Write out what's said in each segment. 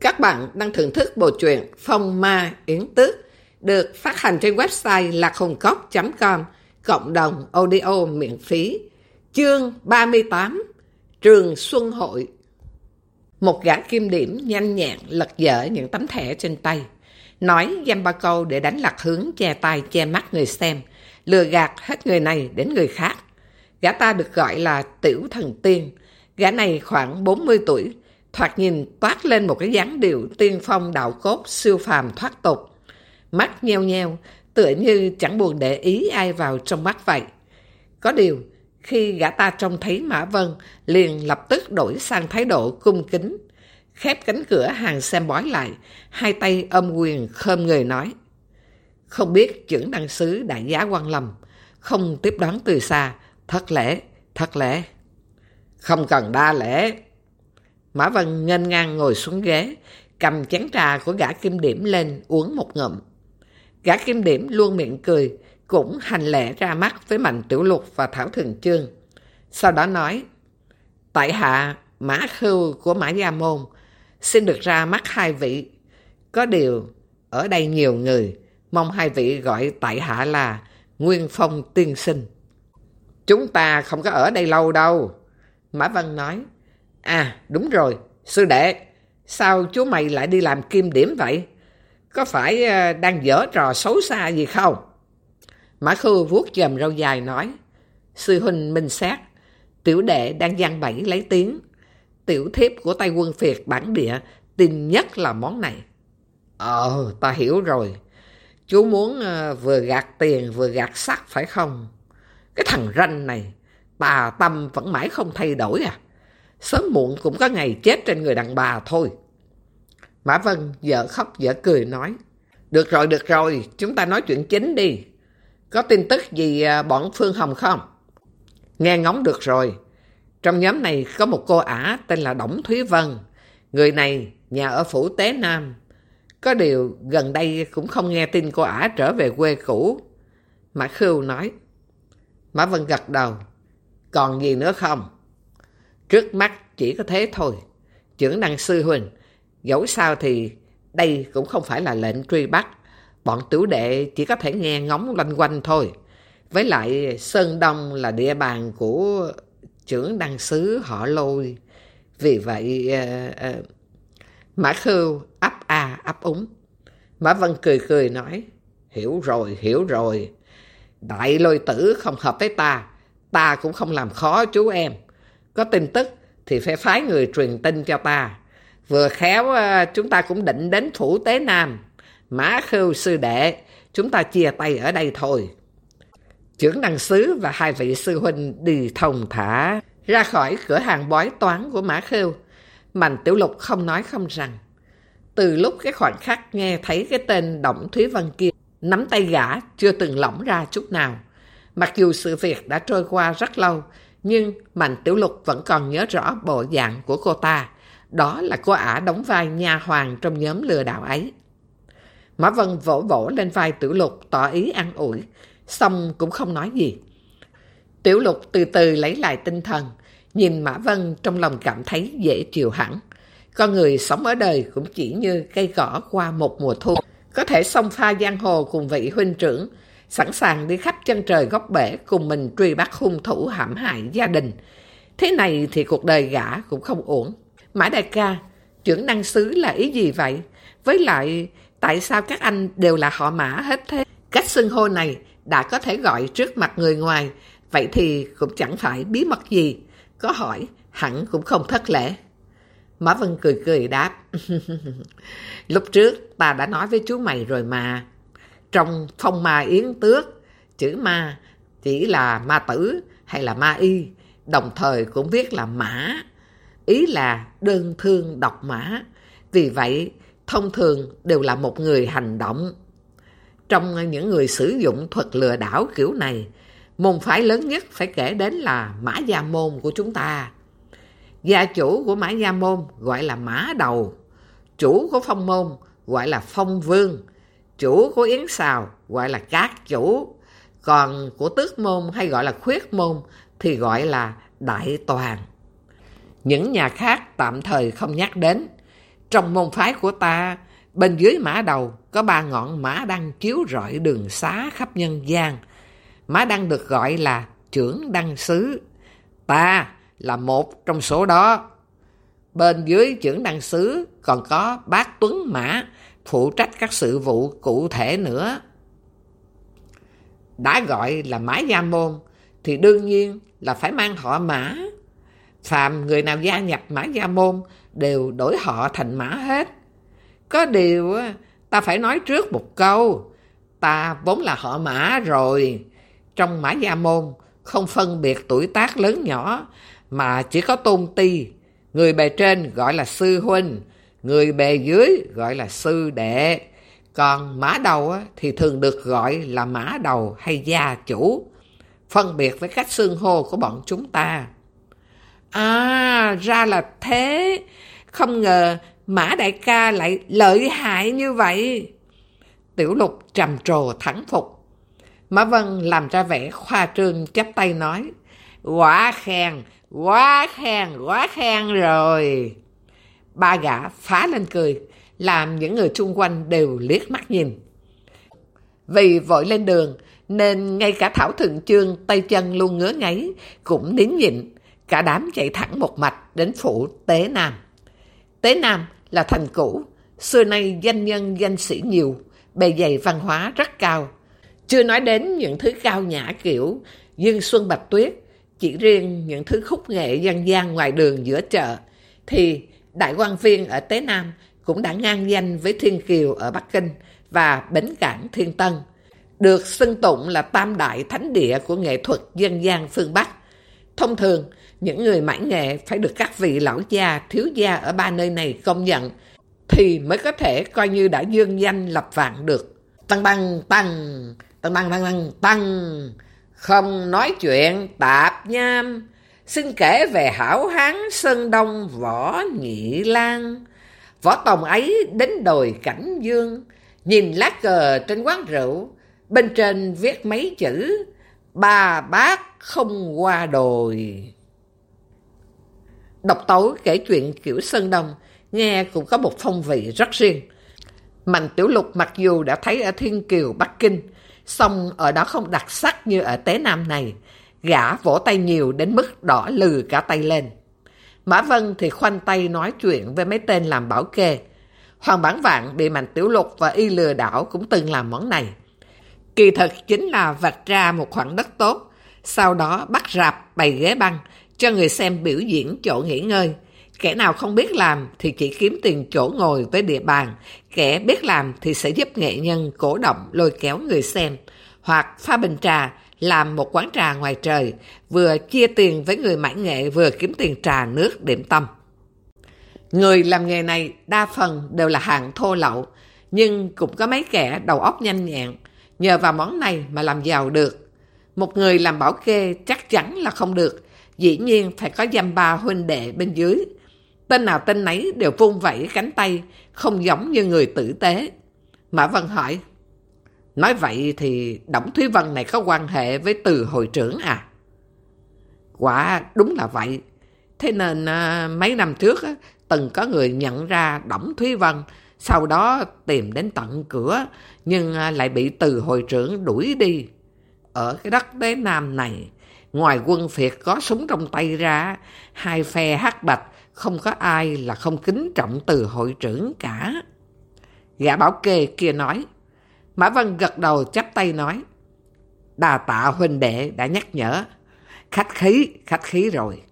Các bạn đang thưởng thức bộ truyện Phong Ma Yến Tước, được phát hành trên website lạchungcốc.com cộng đồng audio miễn phí. Chương 38 Trường Xuân Hội. Một gã kim điểm nhanh nhẹn lật dở những tấm thẻ trên tay, nói dăm ba câu để đánh lạc hướng che tay che mắt người xem, lừa gạt hết người này đến người khác. Gã ta được gọi là Tiểu Thần Tiên. Gã này khoảng 40 tuổi thoạt nhìn toát lên một cái dáng điệu tiên phong đạo cốt siêu phàm thoát tục. Mắt nheo nheo, tựa như chẳng buồn để ý ai vào trong mắt vậy. Có điều, khi gã ta trông thấy Mã Vân, liền lập tức đổi sang thái độ cung kính. Khép cánh cửa hàng xem bói lại, hai tay ôm quyền khơm người nói. Không biết trưởng đăng sứ đại giá quan lầm, không tiếp đón từ xa, thất lễ, thất lễ. Không cần đa lễ, Mã Vân ngênh ngang ngồi xuống ghế, cầm chén trà của gã kim điểm lên uống một ngụm. Gã kim điểm luôn miệng cười, cũng hành lễ ra mắt với Mạnh Tiểu Lục và Thảo Thường Chương. Sau đó nói, Tại hạ Mã Khưu của Mã Gia Môn, xin được ra mắt hai vị. Có điều, ở đây nhiều người, mong hai vị gọi tại hạ là Nguyên Phong Tiên Sinh. Chúng ta không có ở đây lâu đâu. Mã Văn nói, À, đúng rồi, sư đệ, sao chú mày lại đi làm kim điểm vậy? Có phải ờ, đang dở trò xấu xa gì không? Mã Khư vuốt chầm râu dài nói, sư huynh minh xét, tiểu đệ đang gian bẫy lấy tiếng. Tiểu thiếp của tay quân phiệt bản địa tin nhất là món này. Ờ, ta hiểu rồi. Chú muốn ờ, vừa gạt tiền vừa gạt sắc phải không? Cái thằng ranh này, tà tâm vẫn mãi không thay đổi à? Sớm muộn cũng có ngày chết trên người đàn bà thôi. Mã Vân vợ khóc vợ cười nói, Được rồi, được rồi, chúng ta nói chuyện chính đi. Có tin tức gì à, bọn Phương Hồng không? Nghe ngóng được rồi. Trong nhóm này có một cô ả tên là Đổng Thúy Vân. Người này nhà ở Phủ Tế Nam. Có điều gần đây cũng không nghe tin cô ả trở về quê cũ. Mã Khưu nói. Mã Vân gật đầu. Còn gì nữa không? Trước mắt chỉ có thế thôi. Trưởng năng sư huynh, dẫu sao thì đây cũng không phải là lệnh truy bắt. Bọn tiểu đệ chỉ có thể nghe ngóng loanh quanh thôi. Với lại Sơn Đông là địa bàn của trưởng đăng sứ họ lôi. Vì vậy... Uh, uh, Mã Khưu ấp a ấp úng. Mã Vân cười cười nói, hiểu rồi, hiểu rồi. Đại lôi tử không hợp với ta, ta cũng không làm khó chú em. Có tin tức thì phải phái người truyền tin cho ta. Vừa khéo ờ, chúng ta cũng định đến phủ tế Nam. Mã khưu sư đệ, chúng ta chia tay ở đây thôi. Trưởng năng sứ và hai vị sư huynh đi thông thả ra khỏi cửa hàng bói toán của Mã Khưu. Mạnh Tiểu Lục không nói không rằng. Từ lúc cái khoảnh khắc nghe thấy cái tên Động Thúy văn kia, nắm tay gã chưa từng lỏng ra chút nào. Mặc dù sự việc đã trôi qua rất lâu, nhưng Mạnh Tiểu Lục vẫn còn nhớ rõ bộ dạng của cô ta. Đó là cô ả đóng vai nha hoàng trong nhóm lừa đảo ấy. Mã Vân vỗ vỗ lên vai Tiểu Lục tỏ ý an ủi, xong cũng không nói gì. Tiểu Lục từ từ lấy lại tinh thần, nhìn Mã Vân trong lòng cảm thấy dễ chịu hẳn. Con người sống ở đời cũng chỉ như cây cỏ qua một mùa thu. Có thể xông pha giang hồ cùng vị huynh trưởng, sẵn sàng đi khắp chân trời góc bể cùng mình truy bắt hung thủ hãm hại gia đình. Thế này thì cuộc đời gã cũng không ổn. Mã đại ca, trưởng năng sứ là ý gì vậy? Với lại, tại sao các anh đều là họ mã hết thế? Cách xưng hô này đã có thể gọi trước mặt người ngoài, vậy thì cũng chẳng phải bí mật gì. Có hỏi, hẳn cũng không thất lễ. Mã Vân cười cười đáp. Lúc trước ta đã nói với chú mày rồi mà, trong phong ma yến tước, chữ ma chỉ là ma tử hay là ma y, đồng thời cũng viết là mã. Ý là đơn thương độc mã. Vì vậy, thông thường đều là một người hành động. Trong những người sử dụng thuật lừa đảo kiểu này, môn phái lớn nhất phải kể đến là mã gia môn của chúng ta. Gia chủ của mã gia môn gọi là mã đầu, chủ của phong môn gọi là phong vương, Chủ của Yến Sào gọi là cát chủ, còn của tước môn hay gọi là khuyết môn thì gọi là đại toàn. Những nhà khác tạm thời không nhắc đến. Trong môn phái của ta, bên dưới mã đầu có ba ngọn mã đăng chiếu rọi đường xá khắp nhân gian. Mã đăng được gọi là trưởng đăng sứ. Ta là một trong số đó. Bên dưới trưởng đăng sứ còn có bác Tuấn Mã, phụ trách các sự vụ cụ thể nữa. Đã gọi là Mã Gia Môn, thì đương nhiên là phải mang họ Mã. Phạm người nào gia nhập Mã Gia Môn đều đổi họ thành Mã hết. Có điều ta phải nói trước một câu, ta vốn là họ Mã rồi. Trong Mã Gia Môn không phân biệt tuổi tác lớn nhỏ, mà chỉ có tôn ti. Người bề trên gọi là sư huynh, người bề dưới gọi là sư đệ. Còn mã đầu thì thường được gọi là mã đầu hay gia chủ, phân biệt với cách xương hô của bọn chúng ta. À, ra là thế. Không ngờ Mã Đại ca lại lợi hại như vậy. Tiểu lục trầm trồ thắng phục. Mã Vân làm ra vẻ khoa trương chắp tay nói. Quá khen, quá khen, quá khen rồi. Ba gã phá lên cười, làm những người xung quanh đều liếc mắt nhìn. Vì vội lên đường, nên ngay cả Thảo Thượng Chương tay chân luôn ngứa ngáy, cũng nín nhịn, cả đám chạy thẳng một mạch đến phủ Tế Nam. Tế Nam là thành cũ, xưa nay danh nhân danh sĩ nhiều, bề dày văn hóa rất cao. Chưa nói đến những thứ cao nhã kiểu Dương Xuân Bạch Tuyết, chỉ riêng những thứ khúc nghệ dân gian ngoài đường giữa chợ, thì Đại quan viên ở Tế Nam cũng đã ngang danh với Thiên Kiều ở Bắc Kinh và Bến Cảng Thiên Tân, được xưng tụng là tam đại thánh địa của nghệ thuật dân gian phương Bắc. Thông thường, những người mãi nghệ phải được các vị lão gia, thiếu gia ở ba nơi này công nhận, thì mới có thể coi như đã dương danh lập vạn được. Tăng băng tăng, tăng tăng tăng tăng tăng, không nói chuyện tạp nham, xin kể về hảo hán Sơn Đông Võ Nhị Lan. Võ Tòng ấy đến đồi Cảnh Dương, nhìn lá cờ trên quán rượu, bên trên viết mấy chữ, ba bác không qua đồi. Độc tối kể chuyện kiểu Sơn Đông, nghe cũng có một phong vị rất riêng. Mạnh Tiểu Lục mặc dù đã thấy ở Thiên Kiều, Bắc Kinh, song ở đó không đặc sắc như ở Tế Nam này, gã vỗ tay nhiều đến mức đỏ lừ cả tay lên. Mã Vân thì khoanh tay nói chuyện với mấy tên làm bảo kê. Hoàng Bản Vạn bị Mạnh Tiểu Lục và Y lừa đảo cũng từng làm món này. Kỳ thực chính là vạch ra một khoảng đất tốt, sau đó bắt rạp bày ghế băng cho người xem biểu diễn chỗ nghỉ ngơi. Kẻ nào không biết làm thì chỉ kiếm tiền chỗ ngồi với địa bàn, kẻ biết làm thì sẽ giúp nghệ nhân cổ động lôi kéo người xem, hoặc pha bình trà làm một quán trà ngoài trời, vừa chia tiền với người mãi nghệ vừa kiếm tiền trà nước điểm tâm. Người làm nghề này đa phần đều là hàng thô lậu, nhưng cũng có mấy kẻ đầu óc nhanh nhẹn, nhờ vào món này mà làm giàu được. Một người làm bảo kê chắc chắn là không được, dĩ nhiên phải có dăm ba huynh đệ bên dưới. Tên nào tên nấy đều vung vẩy cánh tay, không giống như người tử tế. Mã Vân hỏi, Nói vậy thì Đổng Thúy Vân này có quan hệ với từ hội trưởng à? Quả đúng là vậy. Thế nên à, mấy năm trước á, từng có người nhận ra Đổng Thúy Vân, sau đó tìm đến tận cửa, nhưng à, lại bị từ hội trưởng đuổi đi. Ở cái đất đế nam này, ngoài quân phiệt có súng trong tay ra, hai phe hắc bạch, không có ai là không kính trọng từ hội trưởng cả. Gã bảo kê kia nói, Mã Văn gật đầu chắp tay nói. Đà tạ huynh đệ đã nhắc nhở. Khách khí, khách khí rồi.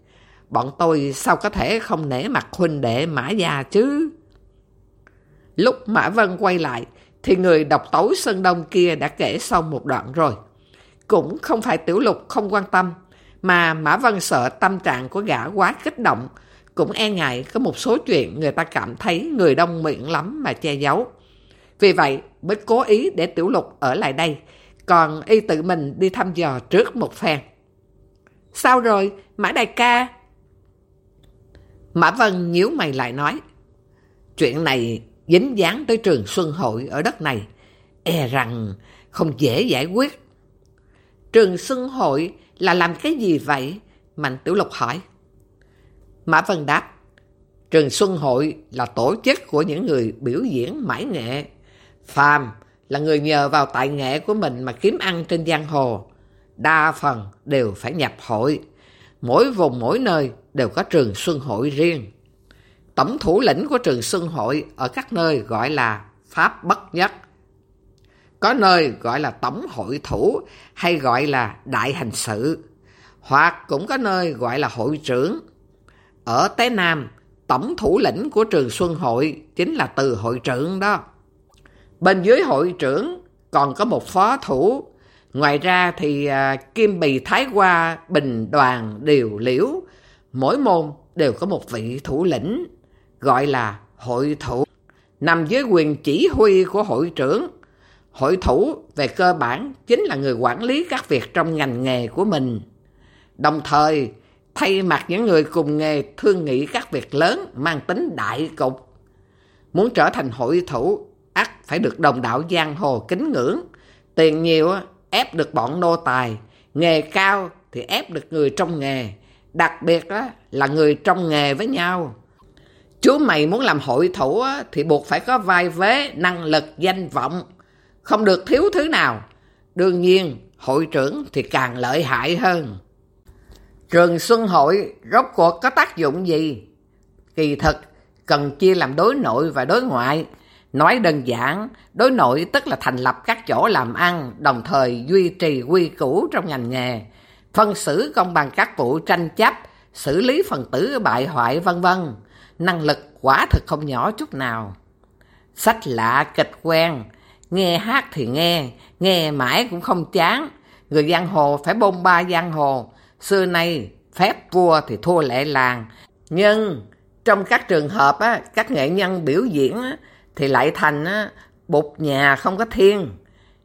Bọn tôi sao có thể không nể mặt huynh đệ Mã Gia chứ? Lúc Mã Vân quay lại, thì người đọc tấu Sơn Đông kia đã kể xong một đoạn rồi. Cũng không phải tiểu lục không quan tâm, mà Mã Vân sợ tâm trạng của gã quá kích động, cũng e ngại có một số chuyện người ta cảm thấy người đông miệng lắm mà che giấu. Vì vậy mới cố ý để Tiểu Lục ở lại đây, còn y tự mình đi thăm dò trước một phen. Sao rồi, Mã Đại ca? Mã Vân nhíu mày lại nói, chuyện này dính dáng tới trường Xuân Hội ở đất này, e rằng không dễ giải quyết. Trường Xuân Hội là làm cái gì vậy? Mạnh Tiểu Lục hỏi. Mã Vân đáp, Trường Xuân Hội là tổ chức của những người biểu diễn mãi nghệ. Phàm là người nhờ vào tài nghệ của mình mà kiếm ăn trên giang hồ. Đa phần đều phải nhập hội. Mỗi vùng mỗi nơi đều có trường Xuân Hội riêng. Tổng thủ lĩnh của trường Xuân Hội ở các nơi gọi là Pháp Bất Nhất. Có nơi gọi là Tổng Hội Thủ hay gọi là Đại Hành Sự. Hoặc cũng có nơi gọi là Hội trưởng. Ở Tế Nam, tổng thủ lĩnh của trường Xuân Hội chính là từ hội trưởng đó. Bên dưới hội trưởng còn có một phó thủ. Ngoài ra thì à, Kim Bì Thái Hoa, Bình Đoàn, Điều Liễu, mỗi môn đều có một vị thủ lĩnh, gọi là hội thủ, nằm dưới quyền chỉ huy của hội trưởng. Hội thủ về cơ bản chính là người quản lý các việc trong ngành nghề của mình. Đồng thời, thay mặt những người cùng nghề thương nghị các việc lớn mang tính đại cục. Muốn trở thành hội thủ, ắt phải được đồng đạo giang hồ kính ngưỡng. Tiền nhiều ép được bọn nô tài, nghề cao thì ép được người trong nghề, đặc biệt là người trong nghề với nhau. Chú mày muốn làm hội thủ thì buộc phải có vai vế, năng lực, danh vọng, không được thiếu thứ nào. Đương nhiên, hội trưởng thì càng lợi hại hơn. Trường Xuân Hội rốt cuộc có tác dụng gì? Kỳ thực, cần chia làm đối nội và đối ngoại. Nói đơn giản, đối nội tức là thành lập các chỗ làm ăn, đồng thời duy trì quy củ trong ngành nghề, phân xử công bằng các vụ tranh chấp, xử lý phần tử bại hoại vân vân. Năng lực quả thực không nhỏ chút nào. Sách lạ, kịch quen, nghe hát thì nghe, nghe mãi cũng không chán. Người giang hồ phải bôn ba giang hồ, Xưa nay, phép vua thì thua lệ làng. Nhưng trong các trường hợp, á, các nghệ nhân biểu diễn á, thì lại thành á, bụt nhà không có thiên.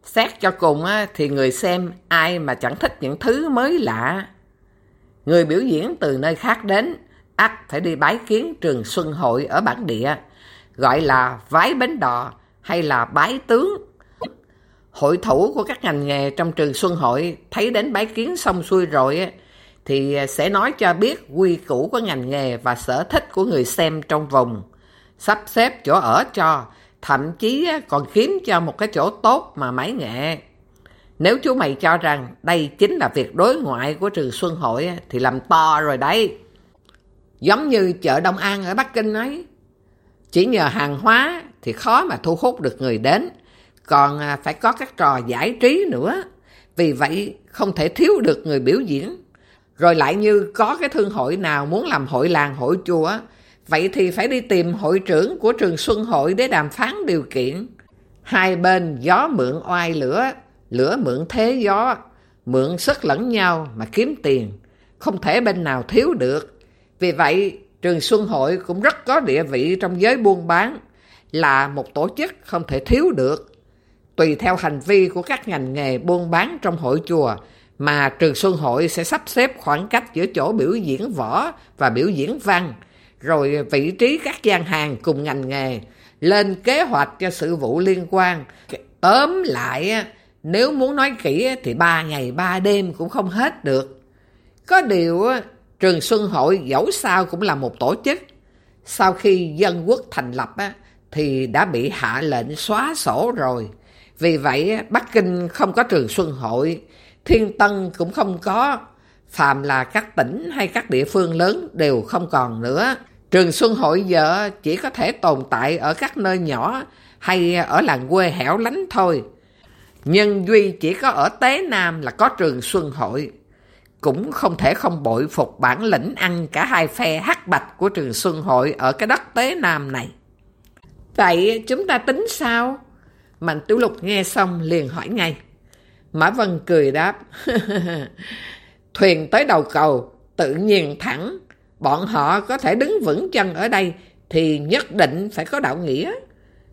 Xét cho cùng á, thì người xem ai mà chẳng thích những thứ mới lạ. Người biểu diễn từ nơi khác đến, ắt phải đi bái kiến trường Xuân Hội ở bản địa, gọi là vái bến đò hay là bái tướng. Hội thủ của các ngành nghề trong trường Xuân Hội thấy đến bái kiến xong xuôi rồi thì sẽ nói cho biết quy củ của ngành nghề và sở thích của người xem trong vùng. Sắp xếp chỗ ở cho, thậm chí còn kiếm cho một cái chỗ tốt mà mãi nghệ. Nếu chú mày cho rằng đây chính là việc đối ngoại của trường Xuân Hội thì làm to rồi đấy. Giống như chợ Đông An ở Bắc Kinh ấy. Chỉ nhờ hàng hóa thì khó mà thu hút được người đến. Còn à, phải có các trò giải trí nữa. Vì vậy không thể thiếu được người biểu diễn. Rồi lại như có cái thương hội nào muốn làm hội làng hội chùa, vậy thì phải đi tìm hội trưởng của trường Xuân Hội để đàm phán điều kiện. Hai bên gió mượn oai lửa, lửa mượn thế gió, mượn sức lẫn nhau mà kiếm tiền. Không thể bên nào thiếu được. Vì vậy, trường Xuân Hội cũng rất có địa vị trong giới buôn bán, là một tổ chức không thể thiếu được. Tùy theo hành vi của các ngành nghề buôn bán trong hội chùa, mà trường Xuân Hội sẽ sắp xếp khoảng cách giữa chỗ biểu diễn võ và biểu diễn văn, rồi vị trí các gian hàng cùng ngành nghề, lên kế hoạch cho sự vụ liên quan. Tóm lại, nếu muốn nói kỹ thì ba ngày ba đêm cũng không hết được. Có điều, trường Xuân Hội dẫu sao cũng là một tổ chức. Sau khi dân quốc thành lập thì đã bị hạ lệnh xóa sổ rồi. Vì vậy, Bắc Kinh không có trường Xuân Hội, Thiên Tân cũng không có. phạm là các tỉnh hay các địa phương lớn đều không còn nữa. Trường Xuân Hội giờ chỉ có thể tồn tại ở các nơi nhỏ hay ở làng quê hẻo lánh thôi. Nhân duy chỉ có ở Tế Nam là có trường Xuân Hội. Cũng không thể không bội phục bản lĩnh ăn cả hai phe hắc bạch của trường Xuân Hội ở cái đất Tế Nam này. Vậy chúng ta tính sao? Mạnh Tiểu Lục nghe xong liền hỏi ngay. Mã Vân cười đáp. Thuyền tới đầu cầu, tự nhiên thẳng. Bọn họ có thể đứng vững chân ở đây thì nhất định phải có đạo nghĩa.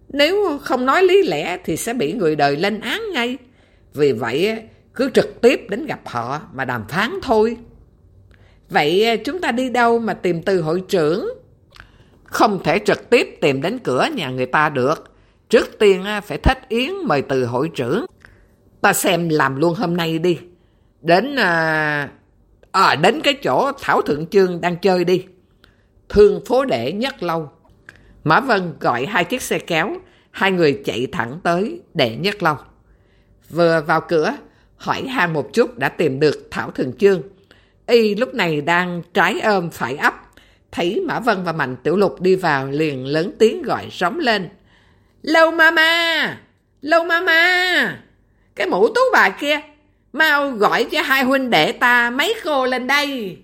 Nếu không nói lý lẽ thì sẽ bị người đời lên án ngay. Vì vậy cứ trực tiếp đến gặp họ mà đàm phán thôi. Vậy chúng ta đi đâu mà tìm từ hội trưởng? Không thể trực tiếp tìm đến cửa nhà người ta được. Trước tiên à, phải thách yến mời từ hội trưởng. Ta xem làm luôn hôm nay đi. Đến à, à, đến cái chỗ Thảo Thượng Trương đang chơi đi. thương phố đệ nhất lâu. Mã Vân gọi hai chiếc xe kéo, hai người chạy thẳng tới đệ nhất lâu. Vừa vào cửa, hỏi han một chút đã tìm được Thảo thượng Chương. Y lúc này đang trái ôm phải ấp, thấy Mã Vân và Mạnh Tiểu Lục đi vào liền lớn tiếng gọi sóng lên. Lâu mama! Lâu mama! Cái mũ tú bà kia, mau gọi cho hai huynh đệ ta mấy cô lên đây.